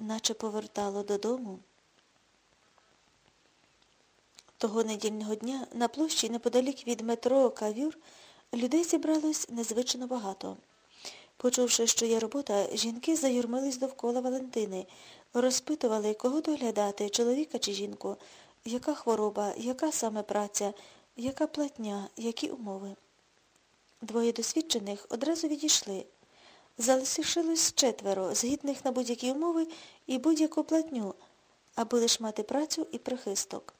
наче повертало додому. Того недільного дня на площі неподалік від метро Кавюр людей зібралось незвично багато. Почувши, що є робота, жінки заюрмились довкола Валентини, розпитували, кого доглядати, чоловіка чи жінку, яка хвороба, яка саме праця, яка платня, які умови. Двоє досвідчених одразу відійшли. Залишилось четверо, згідних на будь-які умови і будь-яку платню, аби лиш мати працю і прихисток.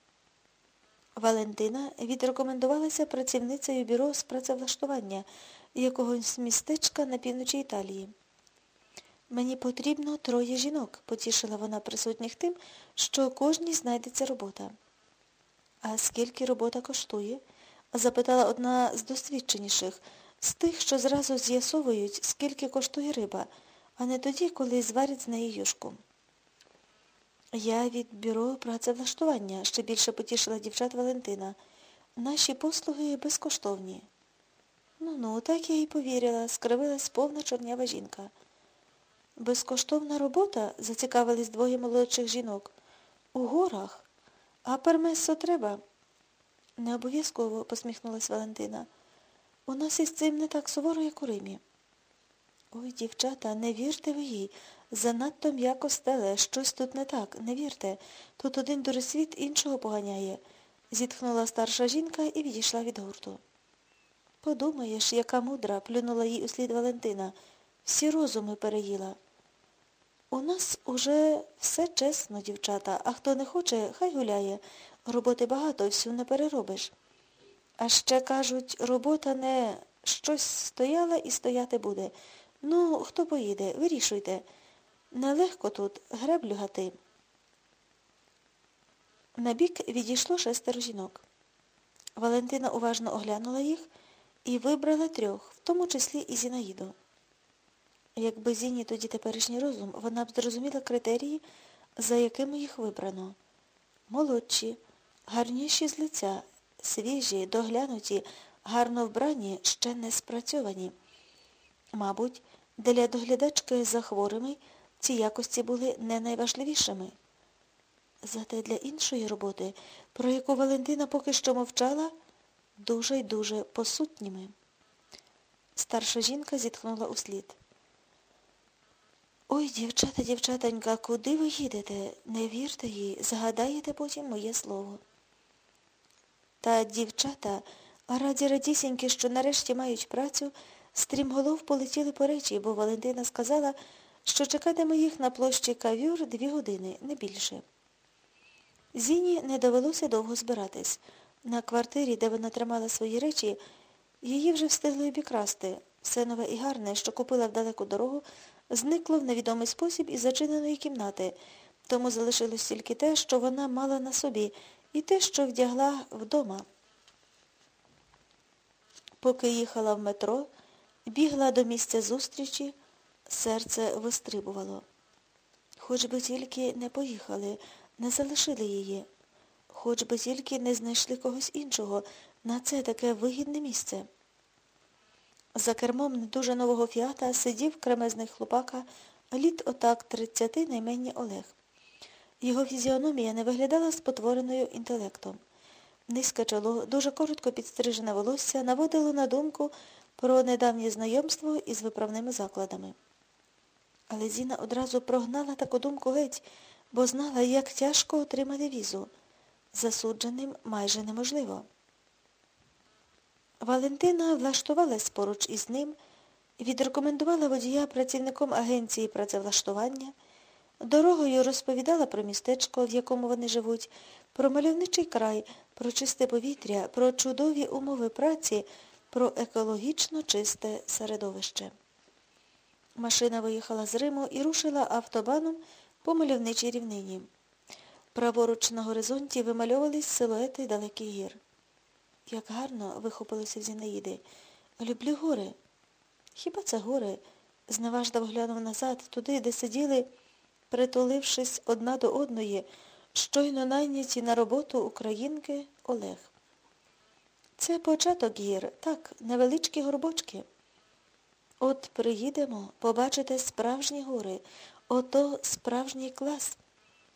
Валентина відрекомендувалася працівницею бюро з працевлаштування якогось містечка на півночі Італії. Мені потрібно троє жінок, потішила вона присутніх тим, що кожній знайдеться робота. А скільки робота коштує? запитала одна з досвідченіших, з тих, що зразу з'ясовують, скільки коштує риба, а не тоді, коли зварять з неї юшку. Я від бюро працевлаштування, ще більше потішила дівчат Валентина. Наші послуги безкоштовні. Ну-ну, так я й повірила, скривилась повна чорнява жінка. Безкоштовна робота, зацікавились двоє молодших жінок. У горах. А пермесо треба? Не обов'язково, посміхнулась Валентина. У нас із цим не так суворо, як у Римі. Ой, дівчата, не вірте ви їй. Занадто м'яко стеле, щось тут не так, не вірте. Тут один дурисвіт іншого поганяє, зітхнула старша жінка і відійшла від гурту. Подумаєш, яка мудра, плюнула їй услід Валентина. Всі розуми переїла. У нас уже все чесно, дівчата, а хто не хоче, хай гуляє. Роботи багато, всю не переробиш. А ще, кажуть, робота не щось стояла і стояти буде. Ну, хто поїде, вирішуйте. Нелегко тут греблю гати. Набік відійшло шестеро жінок. Валентина уважно оглянула їх і вибрала трьох, в тому числі і Зінаїду. Якби Зіні тоді теперішній розум, вона б зрозуміла критерії, за якими їх вибрано. Молодші, гарніші з лиця, свіжі, доглянуті, гарно вбрані, ще не спрацьовані. Мабуть, для доглядачки за хворими ці якості були не найважливішими. Зате для іншої роботи, про яку Валентина поки що мовчала, дуже й дуже посутніми. Старша жінка зітхнула услід. Ой, дівчата, дівчатонька, куди ви їдете? Не вірте їй, згадаєте потім моє слово. Та дівчата, раді радісіньки, що нарешті мають працю, стрімголов полетіли по речі, бо Валентина сказала, що чекатиме їх на площі кавюр дві години, не більше. Зіні не довелося довго збиратись. На квартирі, де вона тримала свої речі, її вже встигли обікрасти. Все нове і гарне, що купила в далеку дорогу, зникло в невідомий спосіб із зачиненої кімнати, тому залишилось тільки те, що вона мала на собі, і те, що вдягла вдома. Поки їхала в метро, бігла до місця зустрічі, серце вистрибувало. Хоч би тільки не поїхали, не залишили її, хоч би тільки не знайшли когось іншого на це таке вигідне місце. За кермом не дуже нового фіата сидів кремезний хлопака, літ отак тридцяти найменні Олег. Його фізіономія не виглядала спотвореною інтелектом. Низьке чоло, дуже коротко підстрижене волосся наводило на думку про недавнє знайомство із виправними закладами. Але Зіна одразу прогнала таку думку геть, бо знала, як тяжко отримати візу. Засудженим майже неможливо. Валентина влаштувалась поруч із ним, відрекомендувала водія працівником агенції працевлаштування, дорогою розповідала про містечко, в якому вони живуть, про мальовничий край, про чисте повітря, про чудові умови праці, про екологічно чисте середовище. Машина виїхала з Риму і рушила автобаном по мальовничій рівнині. Праворуч на горизонті вимальовувались силуети далеких гір. Як гарно вихопилося в Зінаїди. Люблю гори. Хіба це гори? Зневаждав глянув назад, туди, де сиділи, притулившись одна до одної, щойно найняті на роботу українки Олег. Це початок гір, так, невеличкі горбочки. От приїдемо, побачите справжні гори. Ото справжній клас.